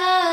Ah.